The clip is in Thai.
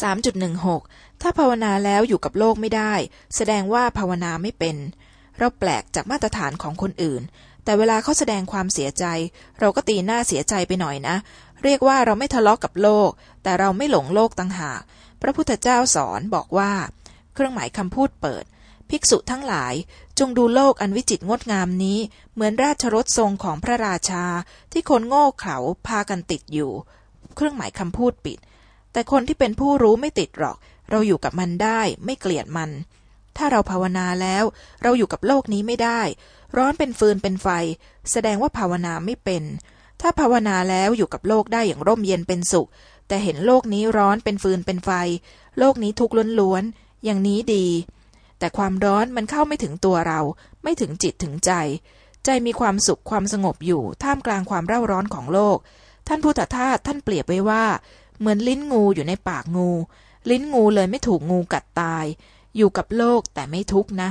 3.16 ถ้าภาวนาแล้วอยู่กับโลกไม่ได้ แสดงว่าภาวนาไม่เป็น เราแปลกจากมาตรฐานของคนอื่น แต่เวลาเขาแสดงความเสียใจ เราก็ตีหน้าเสียใจไปหน่อยนะ เรียกว่าเราไม่ทะเลาะกกับโลก แต่เราไม่หลงโลกต่างหาก พระพุทธเจ้าสอนบอกว่า เครื่องหมายคำพูดเปิด ภิกษุทั้งหลายจงดูโลกอันวิจิตรงดงามนี้ เหมือนราชรถทรงของพระราชา ที่คนโง่เขลาพากันติดอยู่ เครื่องหมายคำพูดปิด แต่คนที่เป็นผู้รู้ไม่ติดหรอก เราอยู่กับมันได้ ไม่เกลียดมัน ถ้าเราภาวนาแล้ว เราอยู่กับโลกนี้ไม่ได้ ร้อนเป็นฟืนเป็นไฟ แสดงว่าภาวนาไม่เป็น ถ้าภาวนาแล้วอยู่กับโลกได้อย่างร่มเย็นเป็นสุข แต่เห็นโลกนี้ร้อนเป็นฟืนเป็นไฟ โลกนี้ทุกข์ล้วนๆอย่างนี้ดี แต่ความร้อนมันเข้าไม่ถึงตัวเรา ไม่ถึงจิตถึงใจ ใจมีความสุขความสงบอยู่ ท่ามกลางความเร่าร้อนของโลก ท่านพุทธทาสท่านเปรียบไว้ว่า เหมือนลิ้นงูอยู่ในปากงู ลิ้นงูเลยไม่ถูกงูกัดตาย อยู่กับโลกแต่ไม่ทุกข์นะ